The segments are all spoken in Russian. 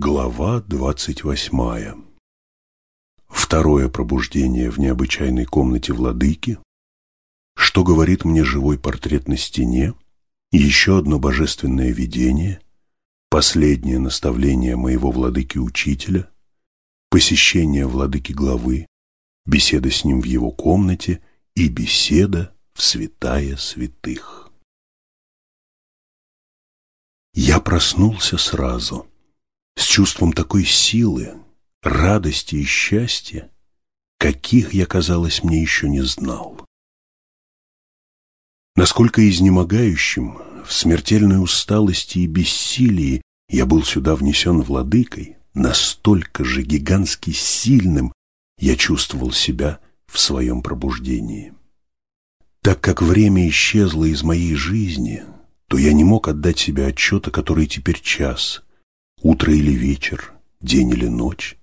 Глава двадцать восьмая. Второе пробуждение в необычайной комнате владыки, что говорит мне живой портрет на стене, еще одно божественное видение, последнее наставление моего владыки-учителя, посещение владыки главы, беседа с ним в его комнате и беседа в святая святых. Я проснулся сразу, с чувством такой силы, радости и счастья, каких я, казалось, мне еще не знал. Насколько изнемогающим, в смертельной усталости и бессилии я был сюда внесен владыкой, настолько же гигантски сильным я чувствовал себя в своем пробуждении. Так как время исчезло из моей жизни, то я не мог отдать себе отчета, который теперь час, утро или вечер, день или ночь.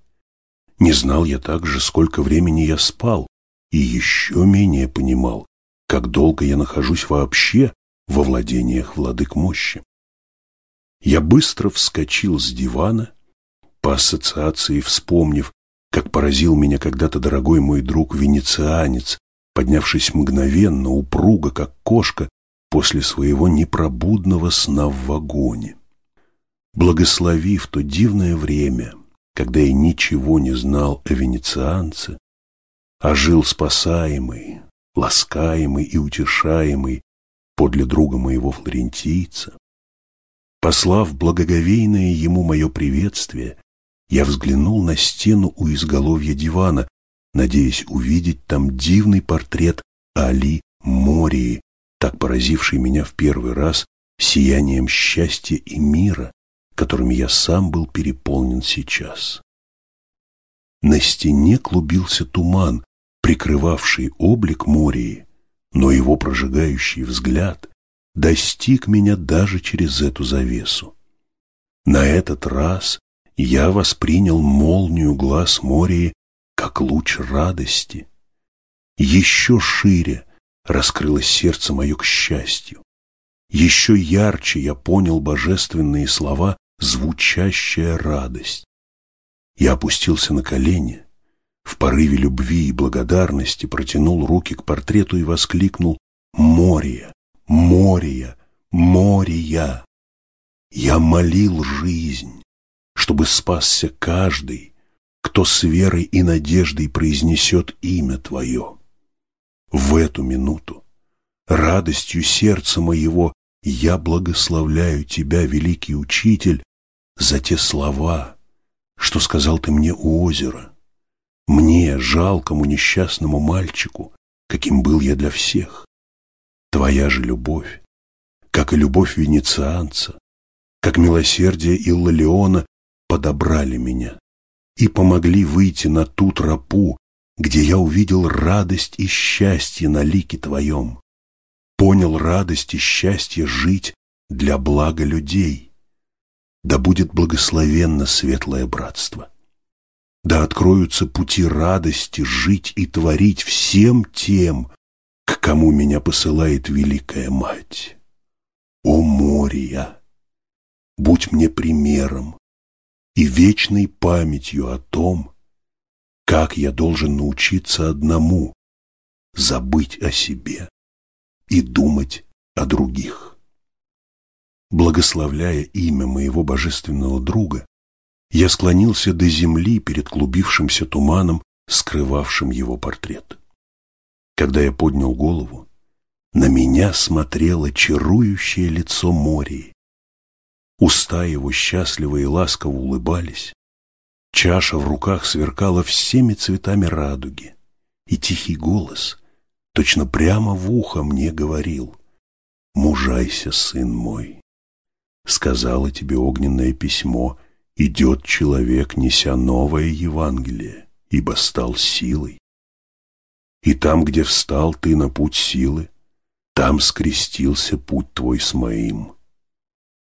Не знал я также, сколько времени я спал, и еще менее понимал, как долго я нахожусь вообще во владениях владык мощи. Я быстро вскочил с дивана, по ассоциации вспомнив, как поразил меня когда-то дорогой мой друг-венецианец, поднявшись мгновенно, упруго, как кошка, после своего непробудного сна в вагоне. Благословив то дивное время, когда я ничего не знал о венецианце, а жил спасаемый, ласкаемый и утешаемый подле друга моего флорентийца, послав благоговейное ему мое приветствие, я взглянул на стену у изголовья дивана, надеясь увидеть там дивный портрет Али Мории, так поразивший меня в первый раз сиянием счастья и мира, которыми я сам был переполнен сейчас. На стене клубился туман, прикрывавший облик Мории, но его прожигающий взгляд достиг меня даже через эту завесу. На этот раз я воспринял молнию глаз Мории как луч радости. Еще шире раскрылось сердце мое к счастью. Еще ярче я понял божественные слова звучащая радость. Я опустился на колени, в порыве любви и благодарности протянул руки к портрету и воскликнул «Мория! Мория! Мория!» Я молил жизнь, чтобы спасся каждый, кто с верой и надеждой произнесет имя Твое. В эту минуту радостью сердца моего я благословляю Тебя, великий учитель, за те слова, что сказал Ты мне у озера. Мне, жалкому несчастному мальчику, каким был я для всех. Твоя же любовь, как и любовь венецианца, как милосердие Иллалиона подобрали меня и помогли выйти на ту тропу, где я увидел радость и счастье на лике Твоем понял радость и счастье жить для блага людей. Да будет благословенно светлое братство. Да откроются пути радости жить и творить всем тем, к кому меня посылает Великая Мать. О Мория! Будь мне примером и вечной памятью о том, как я должен научиться одному забыть о себе и думать о других. Благословляя имя моего божественного друга, я склонился до земли перед клубившимся туманом, скрывавшим его портрет. Когда я поднял голову, на меня смотрело чарующее лицо Мории. Уста его счастливо и ласково улыбались, чаша в руках сверкала всеми цветами радуги, и тихий голос точно прямо в ухо мне говорил, «Мужайся, сын мой». Сказала тебе огненное письмо, идет человек, неся новое Евангелие, ибо стал силой. И там, где встал ты на путь силы, там скрестился путь твой с моим.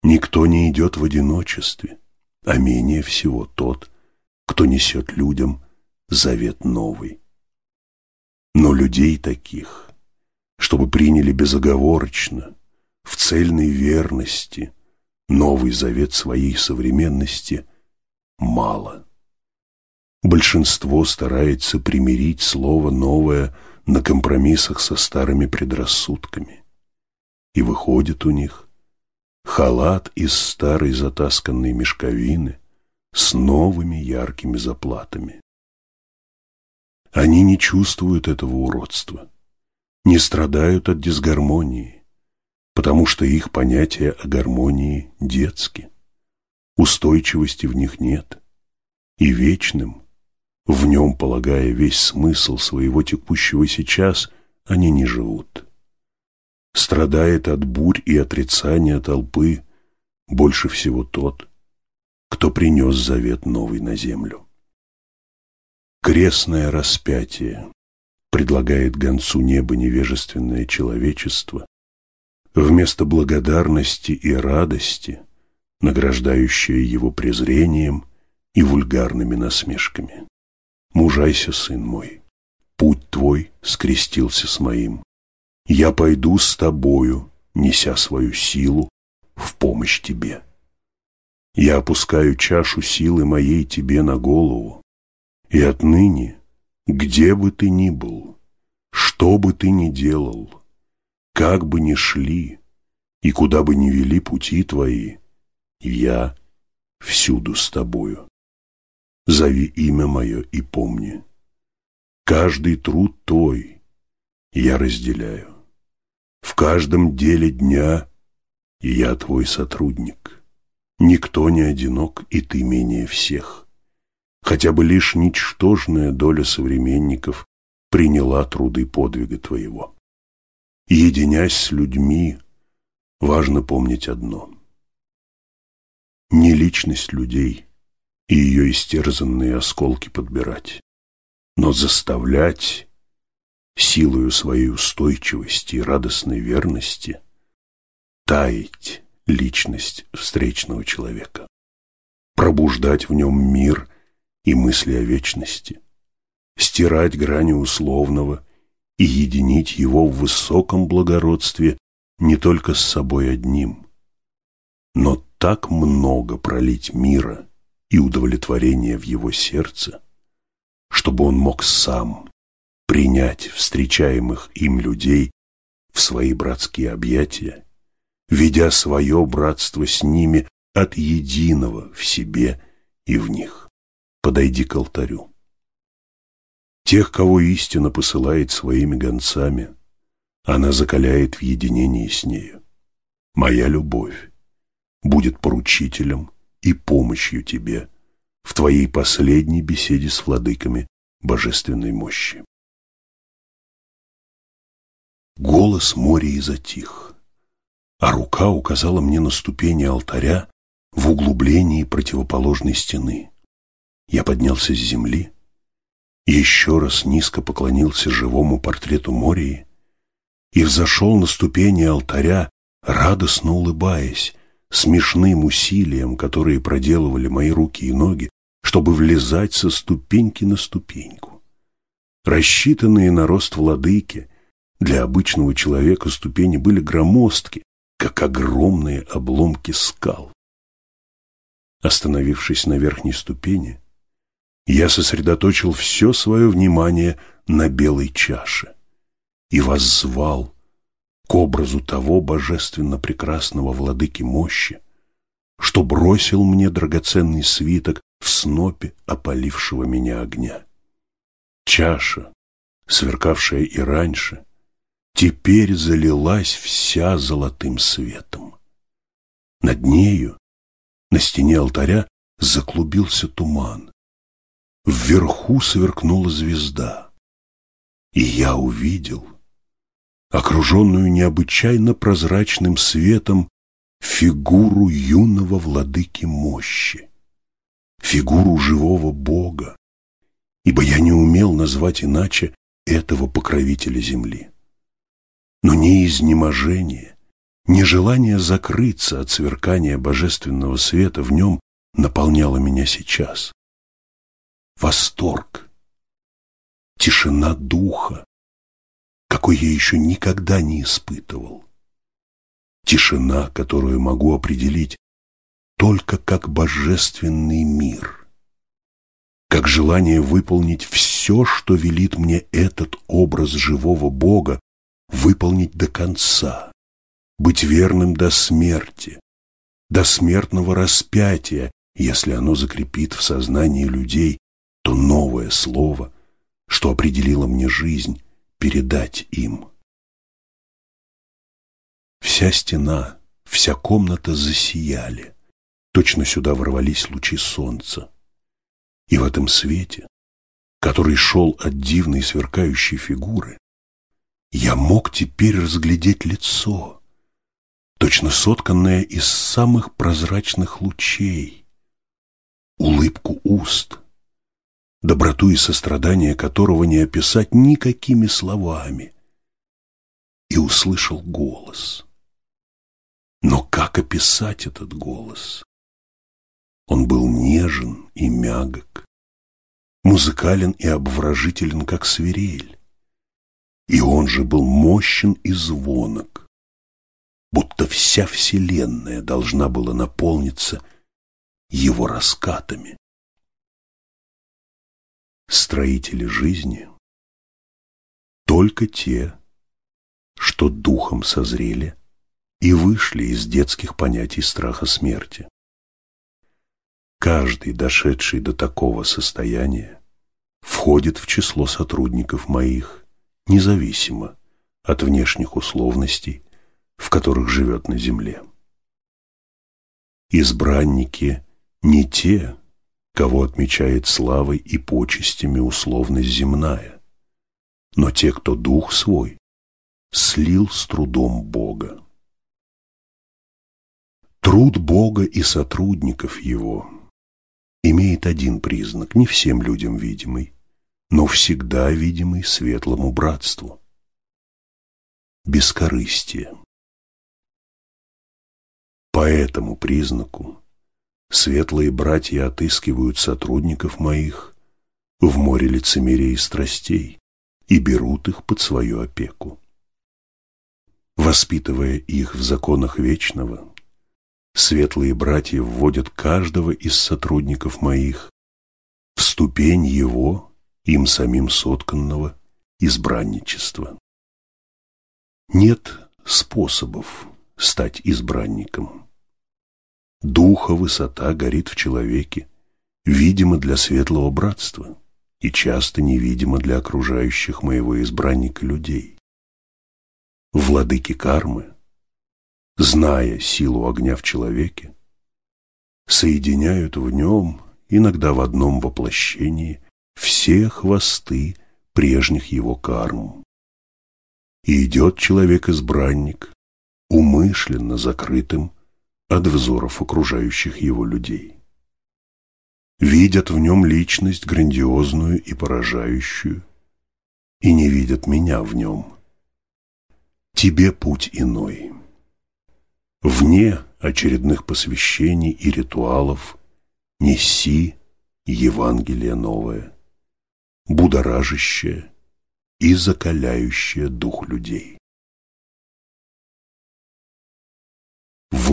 Никто не идет в одиночестве, а менее всего тот, кто несет людям завет новый. Но людей таких, чтобы приняли безоговорочно, в цельной верности, новый завет своей современности, мало. Большинство старается примирить слово новое на компромиссах со старыми предрассудками. И выходит у них халат из старой затасканной мешковины с новыми яркими заплатами. Они не чувствуют этого уродства, не страдают от дисгармонии, потому что их понятия о гармонии детски, устойчивости в них нет, и вечным, в нем полагая весь смысл своего текущего сейчас, они не живут. Страдает от бурь и отрицания толпы больше всего тот, кто принес завет новый на землю. Крестное распятие предлагает гонцу неба невежественное человечество вместо благодарности и радости, награждающее его презрением и вульгарными насмешками. Мужайся, сын мой, путь твой скрестился с моим. Я пойду с тобою, неся свою силу в помощь тебе. Я опускаю чашу силы моей тебе на голову, и отныне, где бы ты ни был, что бы ты ни делал, как бы ни шли и куда бы ни вели пути твои, я всюду с тобою. Зови имя мое и помни. Каждый труд твой я разделяю. В каждом деле дня я твой сотрудник. Никто не одинок, и ты менее всех хотя бы лишь ничтожная доля современников приняла труды подвига твоего. Единясь с людьми, важно помнить одно. Не личность людей и ее истерзанные осколки подбирать, но заставлять силою своей устойчивости и радостной верности таять личность встречного человека, пробуждать в нем мир и мысли о вечности, стирать грани условного и единить его в высоком благородстве не только с собой одним, но так много пролить мира и удовлетворения в его сердце, чтобы он мог сам принять встречаемых им людей в свои братские объятия, ведя свое братство с ними от единого в себе и в них подойди к алтарю. Тех, кого истина посылает своими гонцами, она закаляет в единении с нею. Моя любовь будет поручителем и помощью тебе в твоей последней беседе с владыками божественной мощи. Голос моря и затих, а рука указала мне на ступени алтаря в углублении противоположной стены. Я поднялся с земли еще раз низко поклонился живому портрету Мории и взошел на ступени алтаря, радостно улыбаясь, смешным усилием, которые проделывали мои руки и ноги, чтобы влезать со ступеньки на ступеньку. Рассчитанные на рост владыки, для обычного человека ступени были громоздки, как огромные обломки скал. Остановившись на верхней ступени, я сосредоточил все свое внимание на белой чаше и воззвал к образу того божественно прекрасного владыки мощи, что бросил мне драгоценный свиток в снопе опалившего меня огня. Чаша, сверкавшая и раньше, теперь залилась вся золотым светом. Над нею, на стене алтаря, заклубился туман, Вверху сверкнула звезда, и я увидел, окруженную необычайно прозрачным светом, фигуру юного владыки мощи, фигуру живого Бога, ибо я не умел назвать иначе этого покровителя земли. Но ни изнеможение, ни желание закрыться от сверкания божественного света в нем наполняло меня сейчас восторг, тишина духа, какой я еще никогда не испытывал. Тишина, которую могу определить только как божественный мир, как желание выполнить все, что велит мне этот образ живого Бога, выполнить до конца, быть верным до смерти, до смертного распятия, если оно закрепит в сознании людей то новое слово, что определило мне жизнь, передать им. Вся стена, вся комната засияли. Точно сюда ворвались лучи солнца. И в этом свете, который шел от дивной сверкающей фигуры, я мог теперь разглядеть лицо, точно сотканное из самых прозрачных лучей, улыбку уст, доброту и сострадание которого не описать никакими словами, и услышал голос. Но как описать этот голос? Он был нежен и мягок, музыкален и обворожителен, как свирель. И он же был мощен и звонок, будто вся вселенная должна была наполниться его раскатами. Строители жизни — только те, что духом созрели и вышли из детских понятий страха смерти. Каждый, дошедший до такого состояния, входит в число сотрудников моих, независимо от внешних условностей, в которых живет на земле. Избранники не те, кого отмечает славой и почестями условность земная, но те, кто дух свой слил с трудом Бога. Труд Бога и сотрудников Его имеет один признак, не всем людям видимый, но всегда видимый светлому братству – бескорыстие. По этому признаку светлые братья отыскивают сотрудников моих в море лицемерия и страстей и берут их под свою опеку. Воспитывая их в законах вечного, светлые братья вводят каждого из сотрудников моих в ступень его, им самим сотканного, избранничества. Нет способов стать избранником. Духа высота горит в человеке, видимо для светлого братства и часто невидимо для окружающих моего избранника людей. Владыки кармы, зная силу огня в человеке, соединяют в нем, иногда в одном воплощении, все хвосты прежних его карм. И идет человек-избранник, умышленно закрытым от взоров окружающих его людей. Видят в нем личность грандиозную и поражающую, и не видят меня в нем. Тебе путь иной. Вне очередных посвящений и ритуалов неси Евангелие новое, будоражащее и закаляющее дух людей.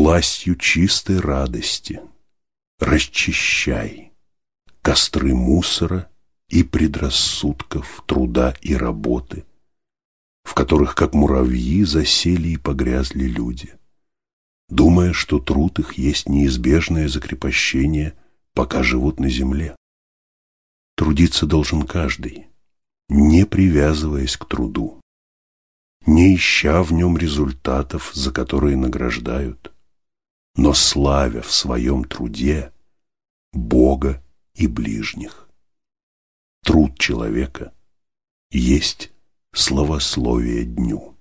Властью чистой радости. Расчищай костры мусора и предрассудков, труда и работы, в которых, как муравьи, засели и погрязли люди, думая, что труд их есть неизбежное закрепощение, пока живут на земле. Трудиться должен каждый, не привязываясь к труду, не ища в нем результатов, за которые награждают, но славя в своем труде Бога и ближних. Труд человека есть словословие дню.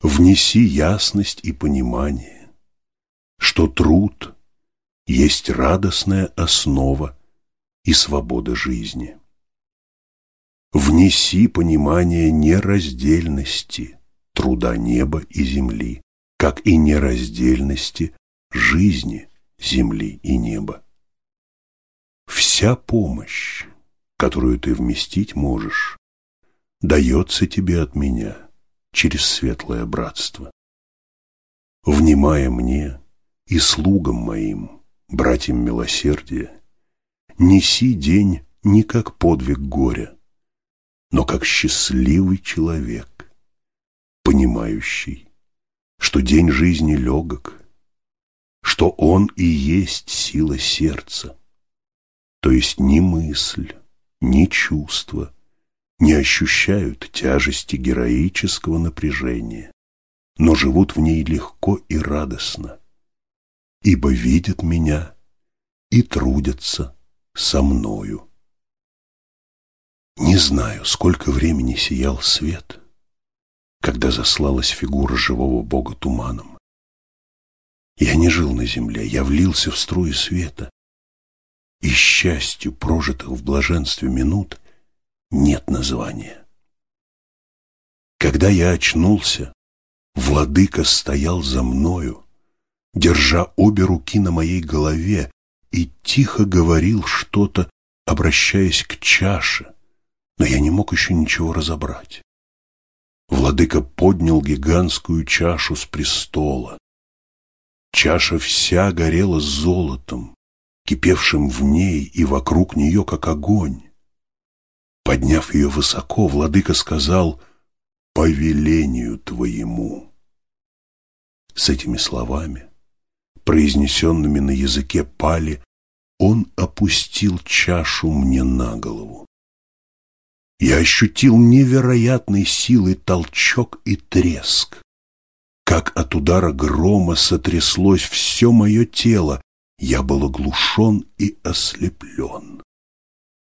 Внеси ясность и понимание, что труд есть радостная основа и свобода жизни. Внеси понимание нераздельности труда неба и земли, как и нераздельности жизни земли и неба. Вся помощь, которую ты вместить можешь, дается тебе от меня через светлое братство. Внимая мне и слугам моим, братьям милосердия, неси день не как подвиг горя, но как счастливый человек, понимающий, что день жизни легок, что он и есть сила сердца, то есть ни мысль, ни чувство не ощущают тяжести героического напряжения, но живут в ней легко и радостно, ибо видят меня и трудятся со мною. Не знаю, сколько времени сиял свет, когда заслалась фигура живого Бога туманом. Я не жил на земле, я влился в струи света, и счастью, прожитых в блаженстве минут, нет названия. Когда я очнулся, владыка стоял за мною, держа обе руки на моей голове, и тихо говорил что-то, обращаясь к чаше, но я не мог еще ничего разобрать. Владыка поднял гигантскую чашу с престола. Чаша вся горела золотом, кипевшим в ней и вокруг нее, как огонь. Подняв ее высоко, владыка сказал «По велению твоему». С этими словами, произнесенными на языке пали, он опустил чашу мне на голову. Я ощутил невероятной силой толчок и треск. Как от удара грома сотряслось все мое тело, я был оглушен и ослеплен.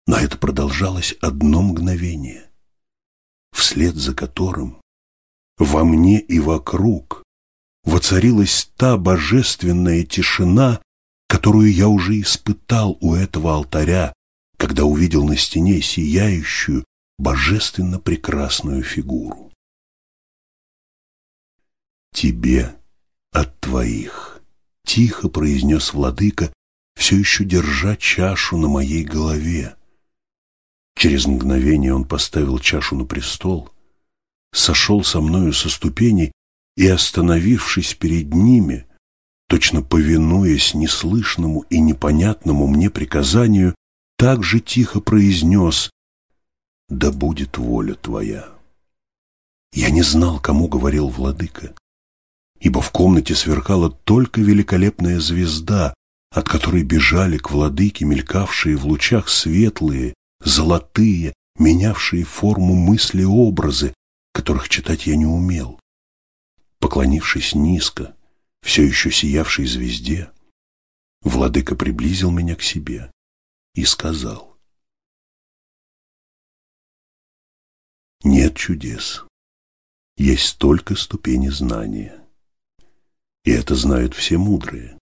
Но это продолжалось одно мгновение, вслед за которым во мне и вокруг воцарилась та божественная тишина, которую я уже испытал у этого алтаря, когда увидел на стене сияющую, божественно прекрасную фигуру. «Тебе от твоих» Тихо произнес владыка, все еще держа чашу на моей голове. Через мгновение он поставил чашу на престол, сошел со мною со ступеней и, остановившись перед ними, точно повинуясь неслышному и непонятному мне приказанию, так же тихо произнес «Да будет воля твоя». Я не знал, кому говорил владыка ибо в комнате сверкала только великолепная звезда, от которой бежали к владыке мелькавшие в лучах светлые, золотые, менявшие форму мысли образы, которых читать я не умел. Поклонившись низко, все еще сиявшей звезде, владыка приблизил меня к себе и сказал, «Нет чудес, есть только ступени знания» и это знают все мудрые.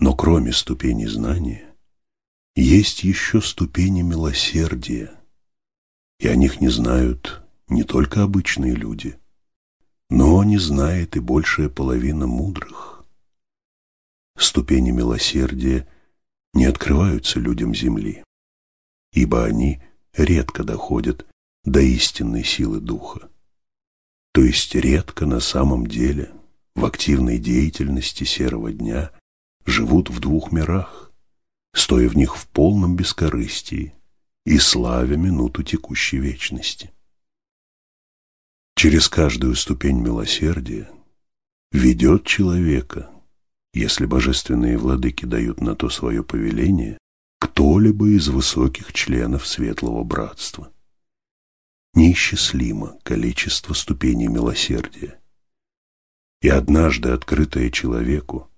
Но кроме ступени знания, есть еще ступени милосердия, и о них не знают не только обычные люди, но не знает и большая половина мудрых. Ступени милосердия не открываются людям земли, ибо они редко доходят до истинной силы духа, то есть редко на самом деле в активной деятельности серого дня живут в двух мирах, стоя в них в полном бескорыстии и славя минуту текущей вечности. Через каждую ступень милосердия ведет человека, если божественные владыки дают на то свое повеление, кто-либо из высоких членов Светлого Братства. Неисчислимо количество ступеней милосердия, и однажды открытое человеку,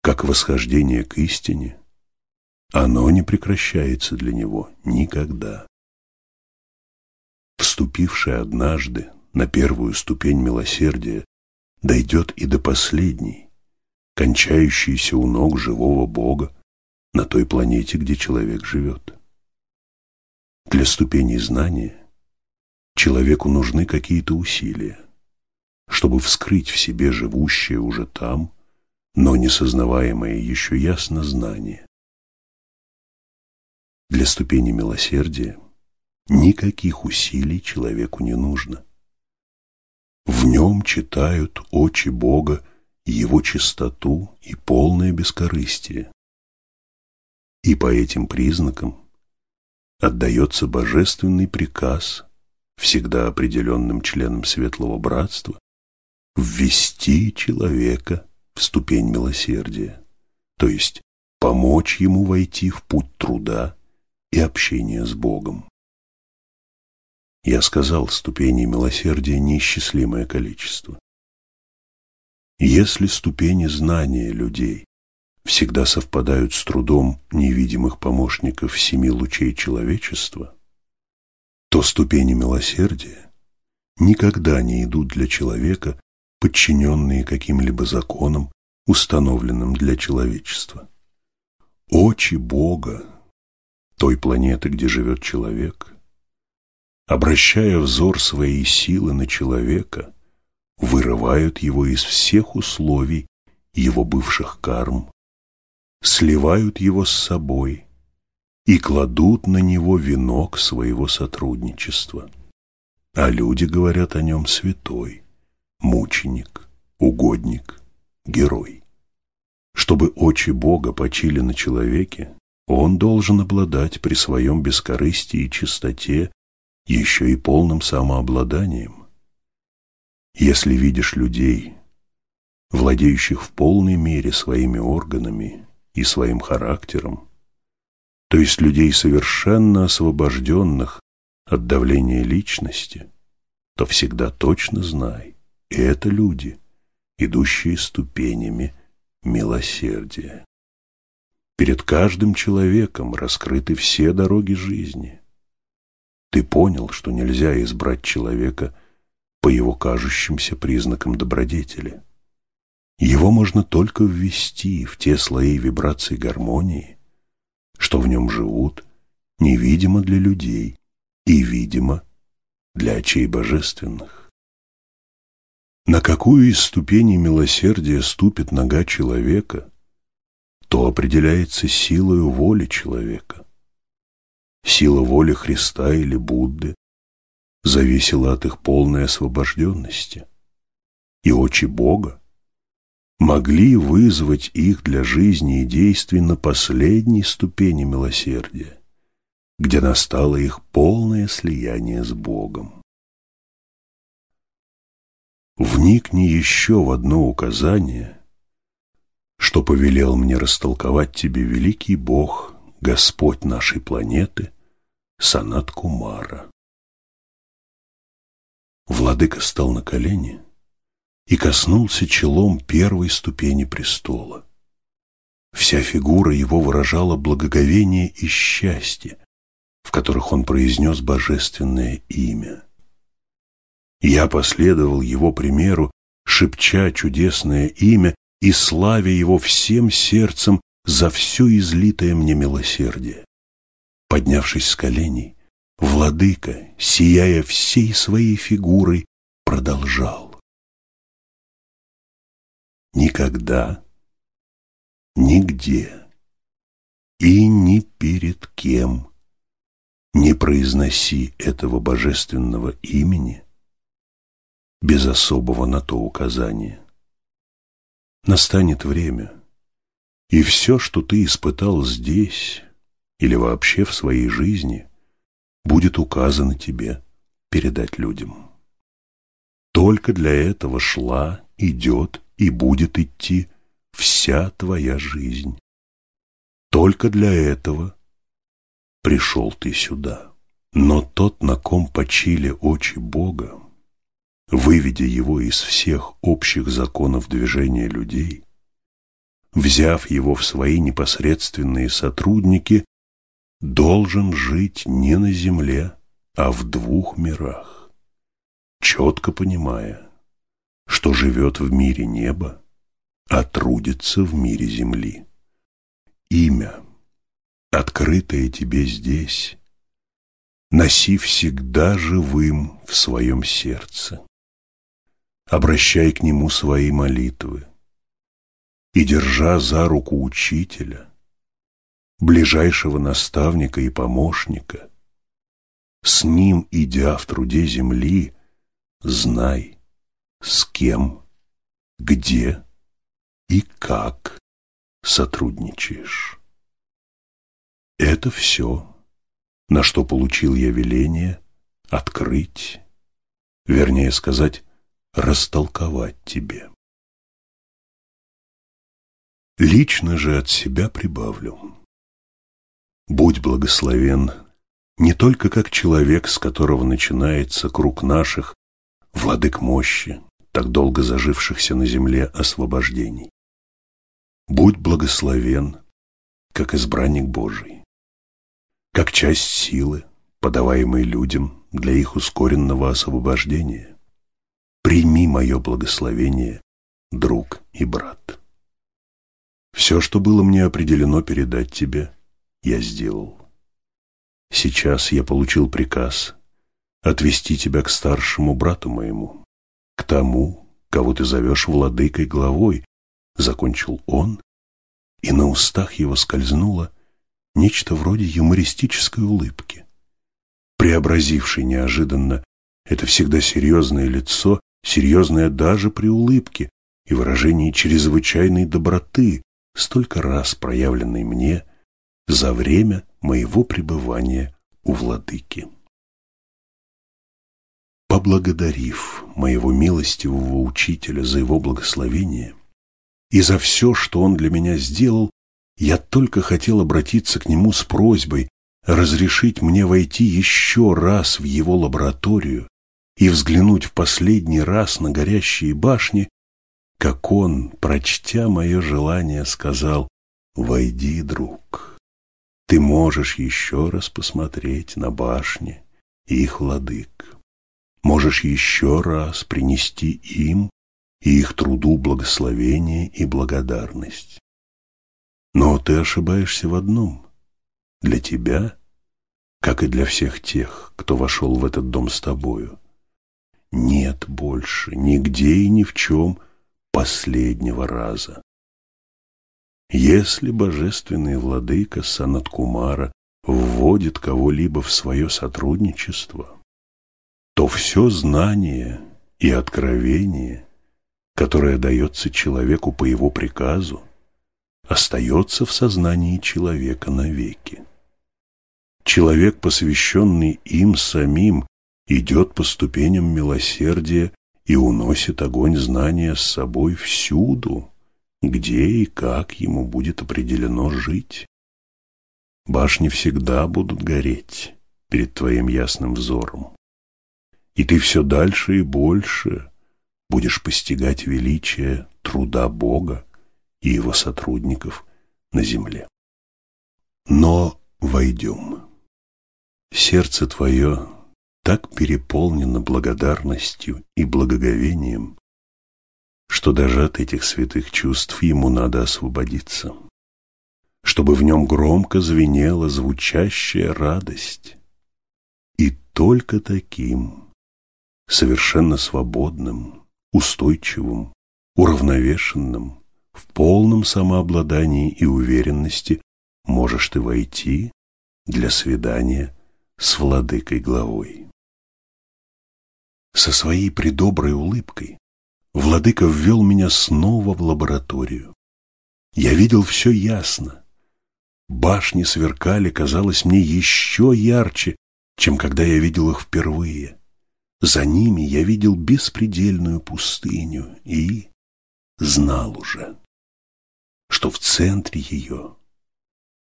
как восхождение к истине, оно не прекращается для него никогда. Вступивший однажды на первую ступень милосердия дойдет и до последней, кончающейся у ног живого Бога на той планете, где человек живет. Для ступени знания человеку нужны какие-то усилия чтобы вскрыть в себе живущее уже там, но несознаваемое еще ясно знание. Для ступени милосердия никаких усилий человеку не нужно. В нем читают очи Бога его чистоту и полное бескорыстие. И по этим признакам отдается божественный приказ всегда определенным членам Светлого Братства ввести человека в ступень милосердия, то есть помочь ему войти в путь труда и общения с Богом. Я сказал, ступеней милосердия неисчислимое количество. Если ступени знания людей всегда совпадают с трудом невидимых помощников семи лучей человечества, то ступени милосердия никогда не идут для человека, подчиненные каким-либо законам, установленным для человечества. Очи Бога, той планеты, где живет человек, обращая взор своей силы на человека, вырывают его из всех условий его бывших карм, сливают его с собой и кладут на него венок своего сотрудничества. А люди говорят о нем святой, мученик, угодник, герой. Чтобы очи Бога почили на человеке, он должен обладать при своем бескорыстии и чистоте еще и полным самообладанием. Если видишь людей, владеющих в полной мере своими органами и своим характером, то есть людей совершенно освобожденных от давления личности, то всегда точно знай, это люди, идущие ступенями милосердия. Перед каждым человеком раскрыты все дороги жизни. Ты понял, что нельзя избрать человека по его кажущимся признакам добродетели. Его можно только ввести в те слои вибраций гармонии, что в нем живут, невидимо для людей и видимо для очей божественных. На какую из ступеней милосердия ступит нога человека, то определяется силою воли человека. Сила воли Христа или Будды зависела от их полной освобожденности. И очи Бога могли вызвать их для жизни и действий на последней ступени милосердия, где настало их полное слияние с Богом. Вникни еще в одно указание, что повелел мне растолковать тебе великий Бог, Господь нашей планеты, Санат Кумара. Владыка стал на колени и коснулся челом первой ступени престола. Вся фигура его выражала благоговение и счастье, в которых он произнес божественное имя. Я последовал его примеру, шепча чудесное имя и славя его всем сердцем за все излитое мне милосердие. Поднявшись с коленей, владыка, сияя всей своей фигурой, продолжал. Никогда, нигде и ни перед кем не произноси этого божественного имени без особого на то указания. Настанет время, и все, что ты испытал здесь или вообще в своей жизни, будет указано тебе передать людям. Только для этого шла, идет и будет идти вся твоя жизнь. Только для этого пришел ты сюда. Но тот, на ком почили очи Бога, выведя его из всех общих законов движения людей, взяв его в свои непосредственные сотрудники, должен жить не на земле, а в двух мирах, четко понимая, что живет в мире неба, а трудится в мире земли. Имя, открытое тебе здесь, носи всегда живым в своем сердце. Обращай к нему свои молитвы и, держа за руку учителя, ближайшего наставника и помощника. С ним, идя в труде земли, знай, с кем, где и как сотрудничаешь. Это все, на что получил я веление открыть, вернее сказать, растолковать тебе. Лично же от себя прибавлю. Будь благословен не только как человек, с которого начинается круг наших, владык мощи, так долго зажившихся на земле освобождений. Будь благословен, как избранник Божий, как часть силы, подаваемой людям для их ускоренного освобождения. Прими мое благословение, друг и брат. Все, что было мне определено передать тебе, я сделал. Сейчас я получил приказ отвести тебя к старшему брату моему, к тому, кого ты зовешь владыкой главой, закончил он, и на устах его скользнуло нечто вроде юмористической улыбки, преобразившей неожиданно это всегда серьезное лицо, серьезное даже при улыбке и выражении чрезвычайной доброты, столько раз проявленной мне за время моего пребывания у владыки. Поблагодарив моего милостивого учителя за его благословение. И за все, что он для меня сделал, я только хотел обратиться к нему с просьбой разрешить мне войти еще раз в его лабораторию и взглянуть в последний раз на горящие башни, как он, прочтя мое желание, сказал «Войди, друг, ты можешь еще раз посмотреть на башни и их владык, можешь еще раз принести им и их труду благословение и благодарность. Но ты ошибаешься в одном. Для тебя, как и для всех тех, кто вошел в этот дом с тобою, нет больше нигде и ни в чем – последнего раза. Если божественный владыка Санаткумара вводит кого-либо в свое сотрудничество, то все знание и откровение, которое дается человеку по его приказу, остается в сознании человека навеки. Человек, посвященный им самим, идет по ступеням милосердия и уносит огонь знания с собой всюду, где и как ему будет определено жить. Башни всегда будут гореть перед твоим ясным взором, и ты все дальше и больше будешь постигать величие труда Бога и его сотрудников на земле. Но войдем. Сердце твое так переполнено благодарностью и благоговением, что даже от этих святых чувств ему надо освободиться, чтобы в нем громко звенела звучащая радость. И только таким, совершенно свободным, устойчивым, уравновешенным, в полном самообладании и уверенности можешь ты войти для свидания с владыкой главой. Со своей придоброй улыбкой владыка ввел меня снова в лабораторию. Я видел все ясно. Башни сверкали, казалось мне, еще ярче, чем когда я видел их впервые. За ними я видел беспредельную пустыню и знал уже, что в центре ее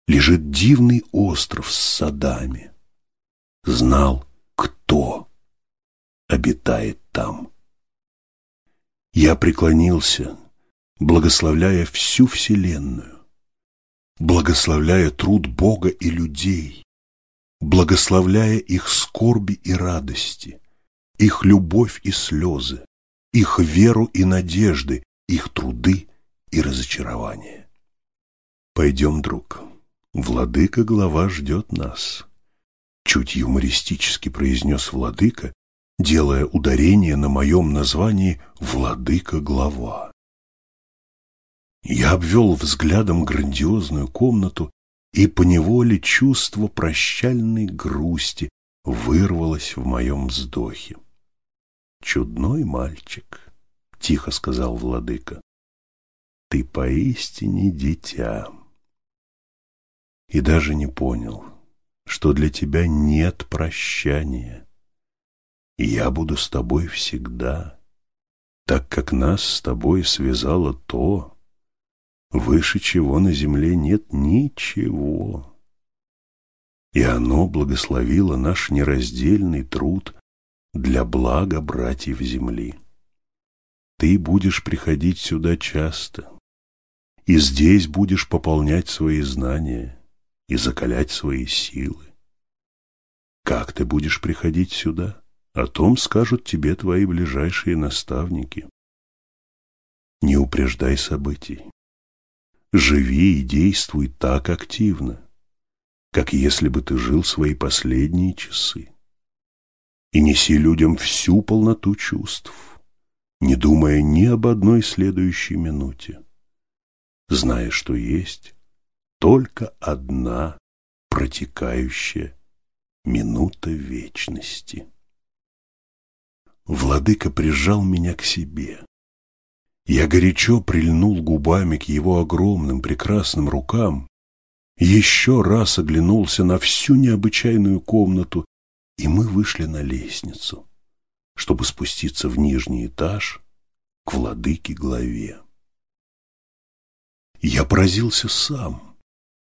лежит дивный остров с садами. Знал, кто обитает там. Я преклонился, благословляя всю вселенную, благословляя труд Бога и людей, благословляя их скорби и радости, их любовь и слезы, их веру и надежды, их труды и разочарования. Пойдем, друг, владыка глава ждет нас. Чуть юмористически произнес владыка делая ударение на моем названии «Владыка-глава». Я обвел взглядом грандиозную комнату, и поневоле чувство прощальной грусти вырвалось в моем вздохе. «Чудной мальчик», — тихо сказал владыка, — «ты поистине дитя». и даже не понял, что для тебя нет прощания. Я буду с тобой всегда, так как нас с тобой связало то, выше чего на земле нет ничего. И оно благословило наш нераздельный труд для блага братьев земли. Ты будешь приходить сюда часто, и здесь будешь пополнять свои знания и закалять свои силы. Как ты будешь приходить сюда? О том скажут тебе твои ближайшие наставники. Не упреждай событий. Живи и действуй так активно, как если бы ты жил свои последние часы. И неси людям всю полноту чувств, не думая ни об одной следующей минуте, зная, что есть только одна протекающая минута вечности. Владыка прижал меня к себе. Я горячо прильнул губами к его огромным прекрасным рукам, еще раз оглянулся на всю необычайную комнату, и мы вышли на лестницу чтобы спуститься в нижний этаж к владыке-главе. Я поразился сам,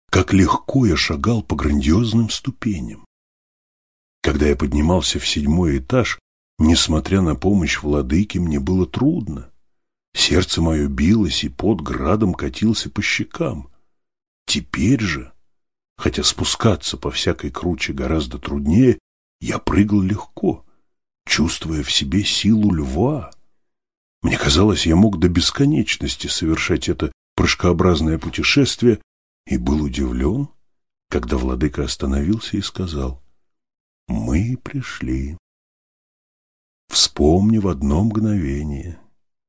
как легко я шагал по грандиозным ступеням. Когда я поднимался в седьмой этаж, несмотря на помощь владыки, мне было трудно. Сердце мое билось, и под градом катился по щекам. Теперь же, хотя спускаться по всякой круче гораздо труднее, я прыгал легко — чувствуя в себе силу льва. Мне казалось, я мог до бесконечности совершать это прыжкообразное путешествие и был удивлен, когда владыка остановился и сказал, «Мы пришли. Вспомни в одно мгновение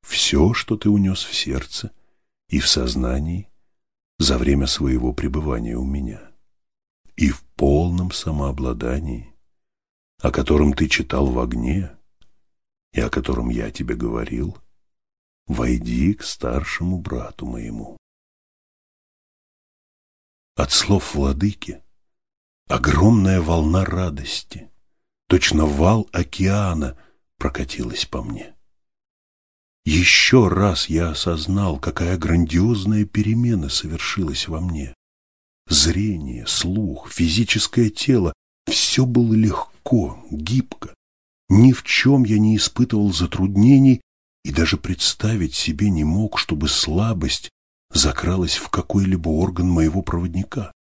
все, что ты унес в сердце и в сознании за время своего пребывания у меня, и в полном самообладании о котором ты читал в огне и о котором я тебе говорил, войди к старшему брату моему. От слов владыки огромная волна радости, точно вал океана прокатилась по мне. Еще раз я осознал, какая грандиозная перемена совершилась во мне. Зрение, слух, физическое тело — все было легко гибко. Ни в чем я не испытывал затруднений и даже представить себе не мог, чтобы слабость закралась в какой-либо орган моего проводника.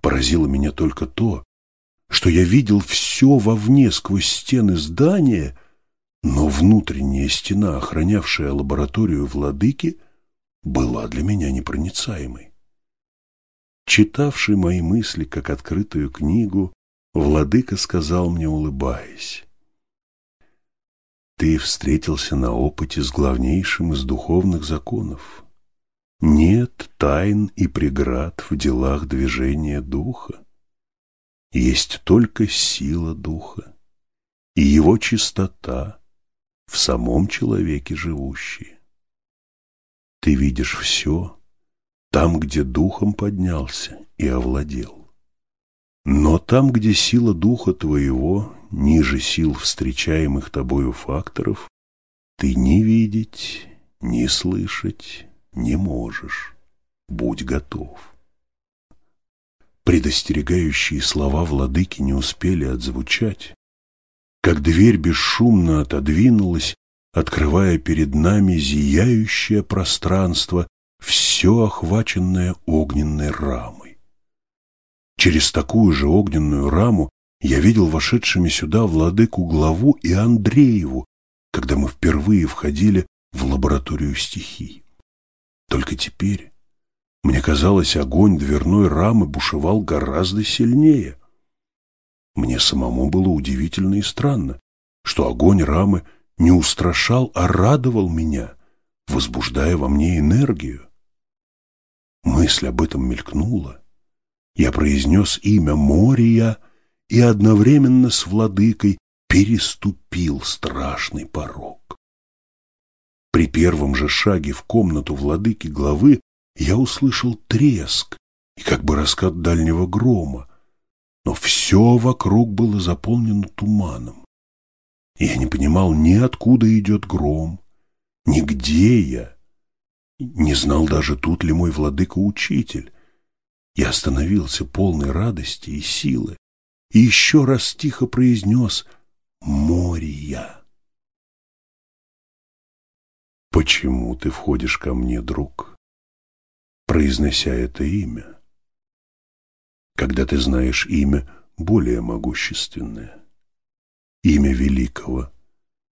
Поразило меня только то, что я видел все вовне сквозь стены здания, но внутренняя стена, охранявшая лабораторию владыки, была для меня непроницаемой. Читавший мои мысли как открытую книгу, Владыка сказал мне, улыбаясь, «Ты встретился на опыте с главнейшим из духовных законов. Нет тайн и преград в делах движения духа. Есть только сила духа и его чистота в самом человеке живущей. Ты видишь все там, где духом поднялся и овладел. Но там, где сила духа твоего ниже сил встречаемых тобою факторов, ты не видеть, не слышать не можешь. Будь готов. Предостерегающие слова владыки не успели отзвучать, как дверь бесшумно отодвинулась, открывая перед нами зияющее пространство, все охваченное огненной рамой. Через такую же огненную раму я видел вошедшими сюда владыку главу и Андрееву, когда мы впервые входили в лабораторию стихий. Только теперь, мне казалось, огонь дверной рамы бушевал гораздо сильнее. Мне самому было удивительно и странно, что огонь рамы не устрашал, а радовал меня, возбуждая во мне энергию. Мысль об этом мелькнула, я произнес имя Мория и одновременно с владыкой переступил страшный порог. При первом же шаге в комнату владыки главы я услышал треск и как бы раскат дальнего грома, но все вокруг было заполнено туманом. Я не понимал ни откуда идет гром, ни где я, не знал даже, тут ли мой владыка-учитель. Я остановился полной радости и силы и еще раз тихо произнес «Мория». «Почему ты входишь ко мне, друг?» произнося это имя, когда ты знаешь имя более могущественное, имя великого,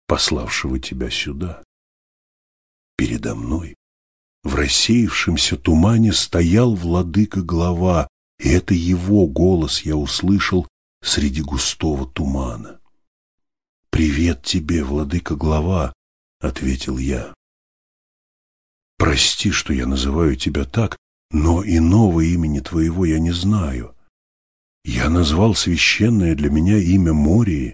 пославшего тебя сюда. Передо мной в рассеявшемся тумане стоял владыка-глава, и это его голос я услышал среди густого тумана. «Привет тебе, владыка-глава», — ответил я. Прости, что я называю тебя так, но иного имени твоего я не знаю. Я назвал священное для меня имя Мории,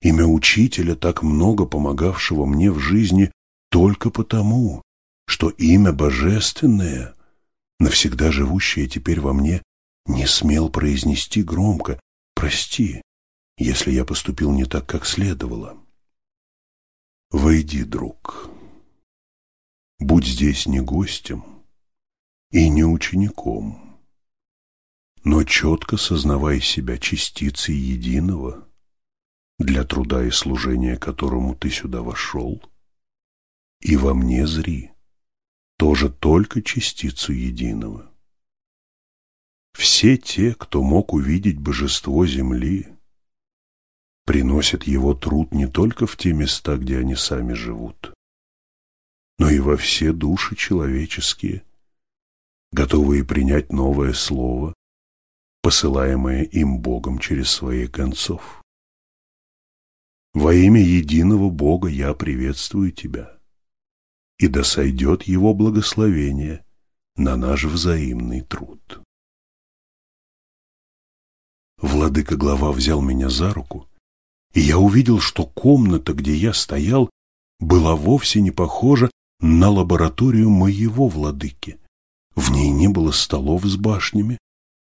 имя учителя, так много помогавшего мне в жизни, только потому, что имя божественное, навсегда живущее теперь во мне, не смел произнести громко «Прости, если я поступил не так, как следовало». «Войди, друг». Будь здесь не гостем и не учеником, но четко сознавай себя частицей единого, для труда и служения которому ты сюда вошел, и во мне зри, тоже только частицу единого. Все те, кто мог увидеть божество земли, приносят его труд не только в те места, где они сами живут, но и во все души человеческие, готовые принять новое слово, посылаемое им Богом через своих концов. Во имя единого Бога я приветствую тебя, и да сойдет Его благословение на наш взаимный труд. Владыка-глава взял меня за руку, и я увидел, что комната, где я стоял, была вовсе не похожа на лабораторию моего владыки. В ней не было столов с башнями,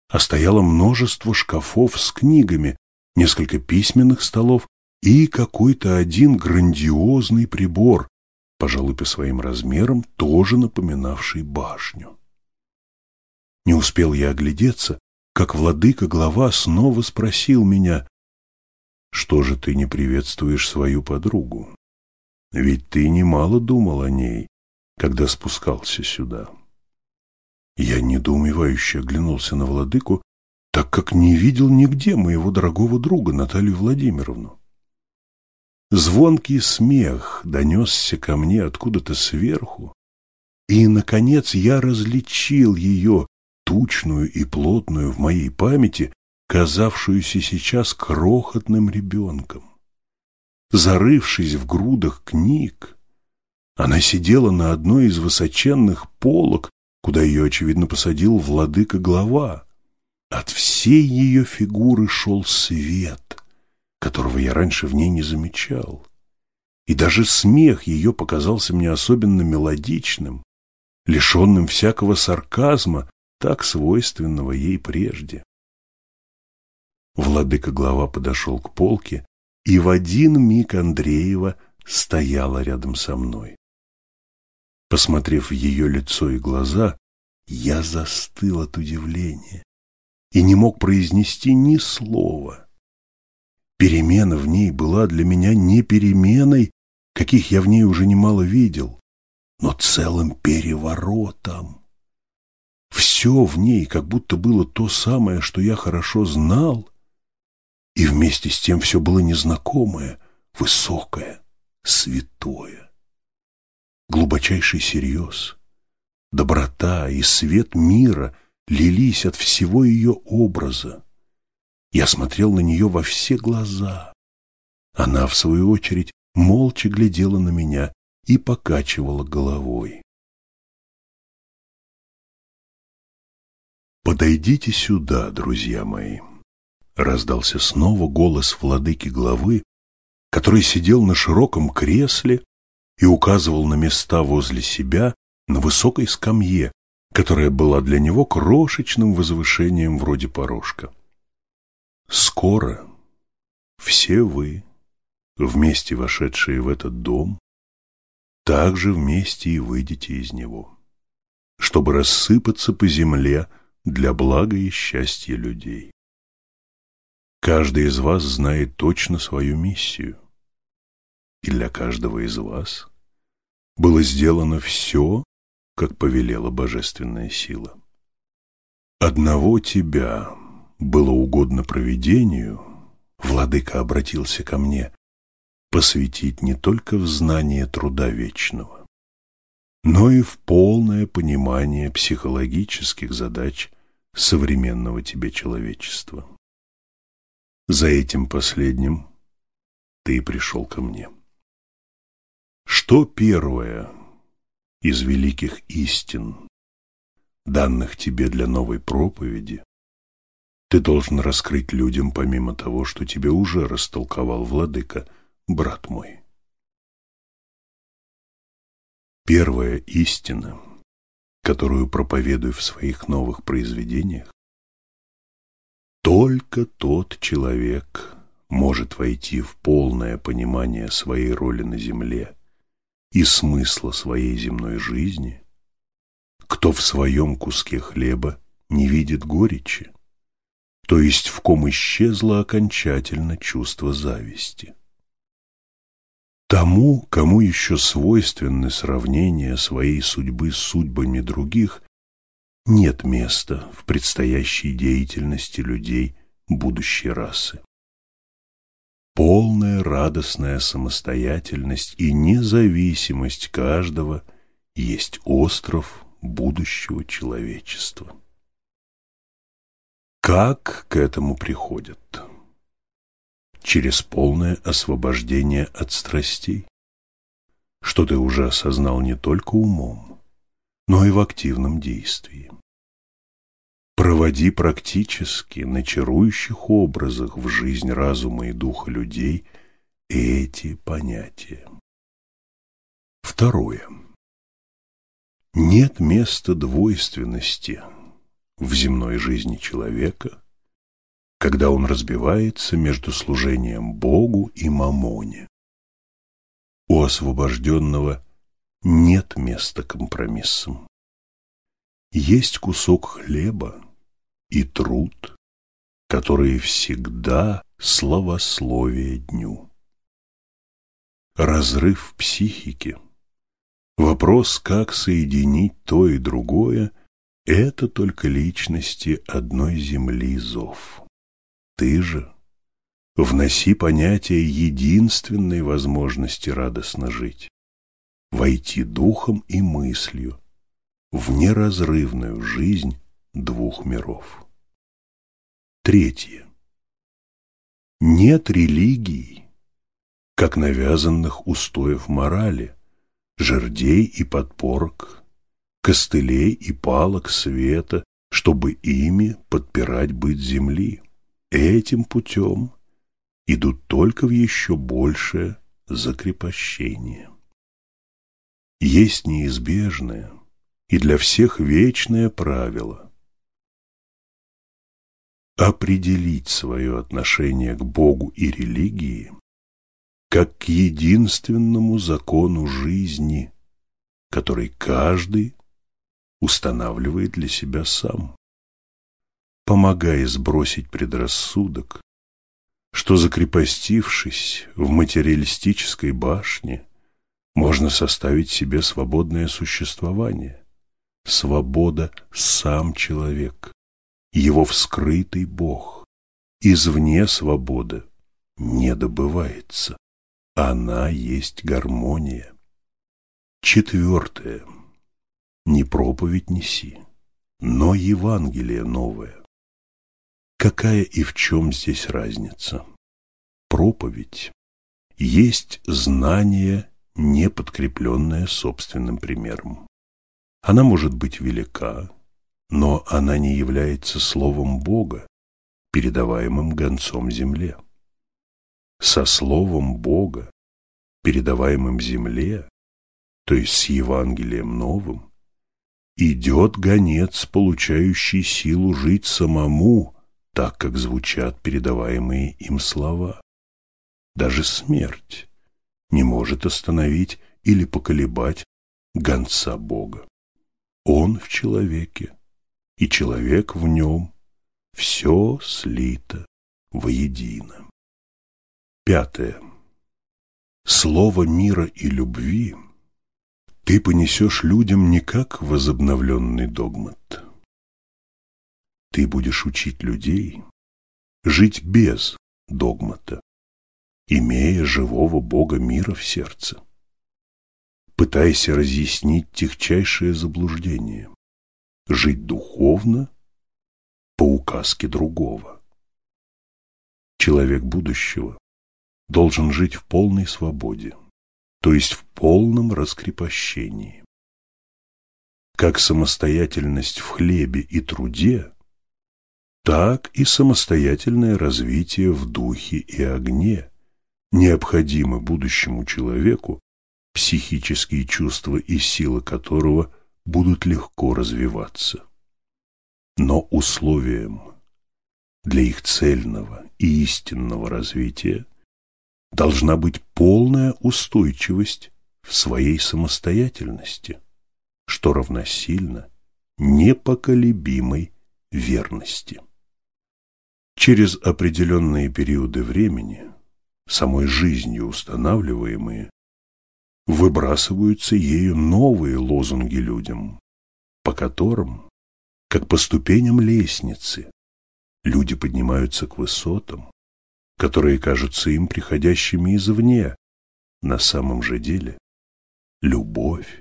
а стояло множество шкафов с книгами, несколько письменных столов и какой-то один грандиозный прибор, пожалуй, по своим размерам тоже напоминавший башню. Не успел я оглядеться, как владыка-глава снова спросил меня, «Что же ты не приветствуешь свою подругу?» Ведь ты немало думал о ней, когда спускался сюда. Я недоумевающе оглянулся на владыку, так как не видел нигде моего дорогого друга Наталью Владимировну. Звонкий смех донесся ко мне откуда-то сверху, и, наконец, я различил ее, тучную и плотную в моей памяти, казавшуюся сейчас крохотным ребенком. Зарывшись в грудах книг, она сидела на одной из высоченных полок, куда ее, очевидно, посадил владыка-глава. От всей ее фигуры шел свет, которого я раньше в ней не замечал. И даже смех ее показался мне особенно мелодичным, лишенным всякого сарказма, так свойственного ей прежде. Владыка-глава подошел к полке и в один миг Андреева стояла рядом со мной. Посмотрев в ее лицо и глаза, я застыл от удивления и не мог произнести ни слова. Перемена в ней была для меня не переменой, каких я в ней уже немало видел, но целым переворотом. Все в ней как будто было то самое, что я хорошо знал, и вместе с тем все было незнакомое, высокое, святое. Глубочайший серьез, доброта и свет мира лились от всего ее образа. Я смотрел на нее во все глаза. Она, в свою очередь, молча глядела на меня и покачивала головой. Подойдите сюда, друзья мои раздался снова голос владыки главы, который сидел на широком кресле и указывал на места возле себя на высокой скамье, которая была для него крошечным возвышением вроде порожка. Скоро все вы, вместе вошедшие в этот дом, также вместе и выйдете из него, чтобы рассыпаться по земле для блага и счастья людей. Каждый из вас знает точно свою миссию, и для каждого из вас было сделано все, как повелела божественная сила. Одного тебя было угодно провидению, владыка обратился ко мне, посвятить не только в знание труда вечного, но и в полное понимание психологических задач современного тебе человечества. За этим последним ты пришел ко мне. Что первое из великих истин, данных тебе для новой проповеди, ты должен раскрыть людям помимо того, что тебе уже растолковал владыка, брат мой? Первая истина, которую проповедую в своих новых произведениях, только тот человек может войти в полное понимание своей роли на земле и смысла своей земной жизни, кто в своем куске хлеба не видит горечи, то есть в ком исчезло окончательно чувство зависти. Тому, кому еще свойственны сравнения своей судьбы с судьбами других, нет места в предстоящей деятельности людей будущей расы. Полная радостная самостоятельность и независимость каждого есть остров будущего человечества. Как к этому приходят? Через полное освобождение от страстей, что ты уже осознал не только умом, но и в активном действии. Проводи практически на чарующих образах в жизнь разума и духа людей эти понятия. Второе. Нет места двойственности в земной жизни человека, когда он разбивается между служением Богу и Мамоне. У освобожденного нет места компромиссам. Есть кусок хлеба, и труд, которые всегда славословие дню. Разрыв психики, вопрос, как соединить то и другое, это только личности одной земли зов. Ты же вноси понятие единственной возможности радостно жить, войти духом и мыслью в неразрывную жизнь двух миров. Третье. Нет религий, как навязанных устоев морали, жердей и подпорок, костылей и палок света, чтобы ими подпирать быт земли. Этим путем идут только в еще большее закрепощение. Есть неизбежное и для всех вечное правило – определить свое отношение к Богу и религии как к единственному закону жизни, который каждый устанавливает для себя сам, помогая сбросить предрассудок, что, закрепостившись в материалистической башне, можно составить себе свободное существование. Свобода – сам человек его вскрытый Бог. Извне свобода не добывается. Она есть гармония. Четвертое. Не проповедь неси, но Евангелие новое. Какая и в чем здесь разница? Проповедь есть знание, не подкрепленное собственным примером. Она может быть велика, но она не является словом Бога, передаваемым гонцом земле. Со словом Бога, передаваемым земле, то есть с Евангелием новым, идет гонец, получающий силу жить самому, так как звучат передаваемые им слова. Даже смерть не может остановить или поколебать гонца Бога. Он в человеке, и человек в нем, все слито воедино. Пятое. Слово мира и любви ты понесешь людям не как возобновленный догмат. Ты будешь учить людей жить без догмата, имея живого Бога мира в сердце. Пытайся разъяснить техчайшее заблуждение, жить духовно по указке другого. Человек будущего должен жить в полной свободе, то есть в полном раскрепощении. Как самостоятельность в хлебе и труде, так и самостоятельное развитие в духе и огне необходимы будущему человеку, психические чувства и силы которого будут легко развиваться. Но условием для их цельного и истинного развития должна быть полная устойчивость в своей самостоятельности, что равносильно непоколебимой верности. Через определенные периоды времени, самой жизнью устанавливаемые, выбрасываются ею новые лозунги людям, по которым, как по ступеням лестницы, люди поднимаются к высотам, которые кажутся им приходящими извне. На самом же деле любовь,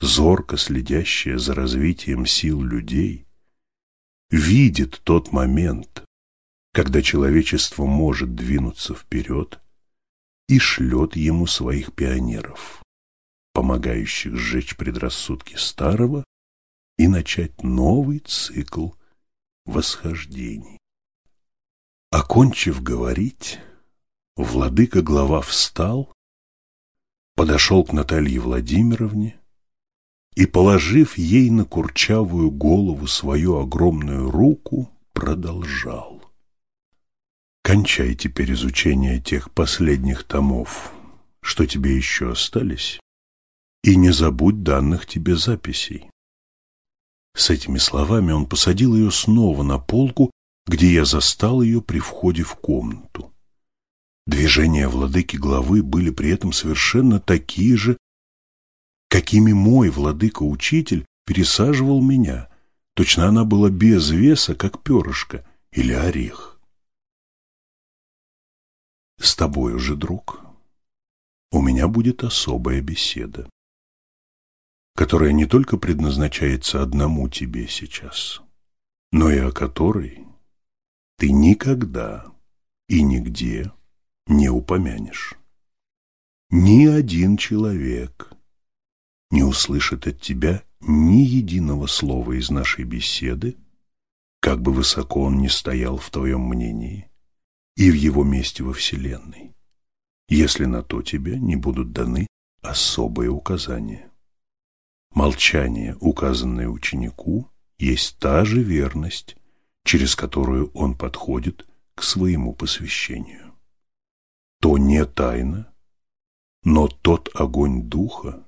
зорко следящая за развитием сил людей, видит тот момент, когда человечество может двинуться вперед и шлет ему своих пионеров, помогающих сжечь предрассудки старого и начать новый цикл восхождений. Окончив говорить, владыка-глава встал, подошел к Наталье Владимировне и, положив ей на курчавую голову свою огромную руку, продолжал. «Кончай теперь изучение тех последних томов, что тебе еще остались, и не забудь данных тебе записей». С этими словами он посадил ее снова на полку где я застал ее при входе в комнату. Движения владыки главы были при этом совершенно такие же, какими мой владыка-учитель пересаживал меня. Точно она была без веса, как перышко или орех. С тобой уже, друг, у меня будет особая беседа, которая не только предназначается одному тебе сейчас, но и о которой ты никогда и нигде не упомянешь. Ни один человек не услышит от тебя ни единого слова из нашей беседы, как бы высоко он ни стоял в твоем мнении и в его месте во Вселенной, если на то тебе не будут даны особые указания. Молчание, указанное ученику, есть та же верность, через которую он подходит к своему посвящению. То не тайна, но тот огонь духа,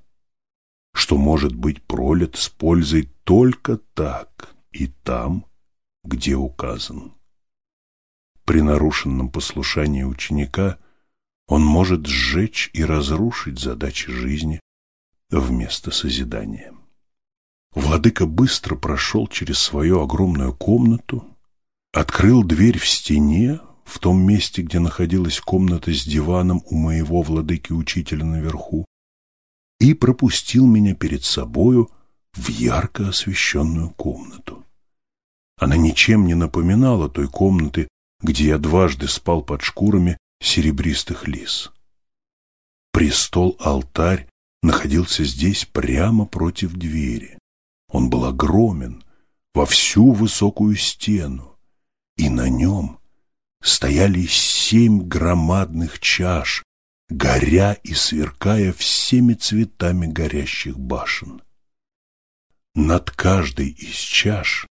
что может быть пролит с пользой только так и там, где указан. При нарушенном послушании ученика он может сжечь и разрушить задачи жизни вместо созидания. Владыка быстро прошел через свою огромную комнату, открыл дверь в стене, в том месте, где находилась комната с диваном у моего владыки-учителя наверху, и пропустил меня перед собою в ярко освещенную комнату. Она ничем не напоминала той комнаты, где я дважды спал под шкурами серебристых лис. Престол-алтарь находился здесь прямо против двери. Он был огромен во всю высокую стену, и на нем стояли семь громадных чаш, горя и сверкая всеми цветами горящих башен. Над каждой из чаш,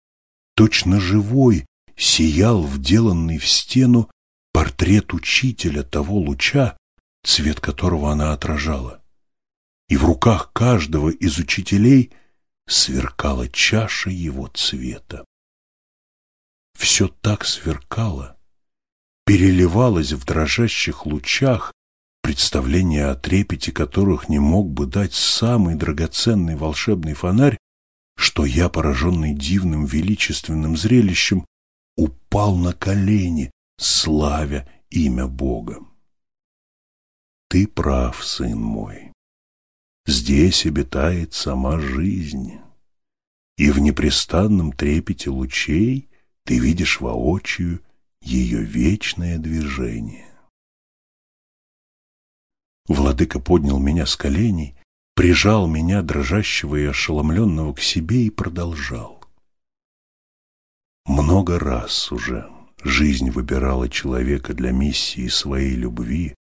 точно живой, сиял вделанный в стену портрет учителя того луча, цвет которого она отражала. И в руках каждого из учителей сверкала чаша его цвета. Все так сверкало, переливалось в дрожащих лучах, представление о трепете которых не мог бы дать самый драгоценный волшебный фонарь, что я, пораженный дивным величественным зрелищем, упал на колени, славя имя Бога. Ты прав, сын мой. Здесь обитает сама жизнь, и в непрестанном трепете лучей ты видишь воочию ее вечное движение. Владыка поднял меня с коленей, прижал меня, дрожащего и ошеломленного, к себе и продолжал. Много раз уже жизнь выбирала человека для миссии своей любви,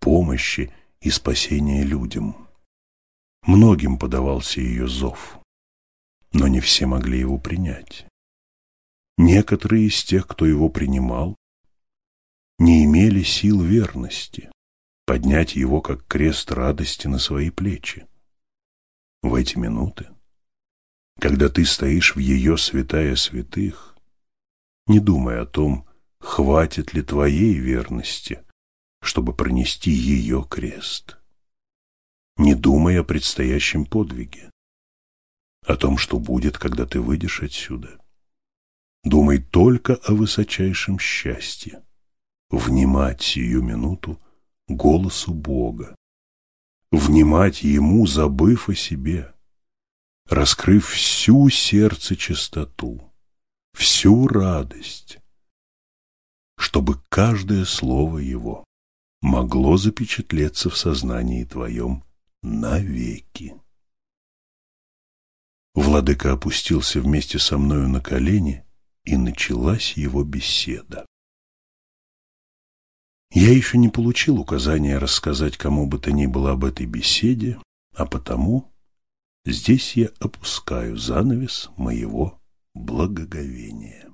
помощи и спасения людям. Многим подавался ее зов, но не все могли его принять. Некоторые из тех, кто его принимал, не имели сил верности, поднять его как крест радости на свои плечи. В эти минуты, когда ты стоишь в ее святая святых, не думай о том, хватит ли твоей верности, чтобы пронести ее крест. Не думай о предстоящем подвиге, о том, что будет, когда ты выйдешь отсюда. Думай только о высочайшем счастье, внимать сию минуту голосу Бога, внимать Ему, забыв о себе, раскрыв всю сердце чистоту, всю радость, чтобы каждое слово Его могло запечатлеться в сознании твоем навеки. Владыка опустился вместе со мною на колени, и началась его беседа. Я еще не получил указания рассказать кому бы то ни было об этой беседе, а потому здесь я опускаю занавес моего благоговения.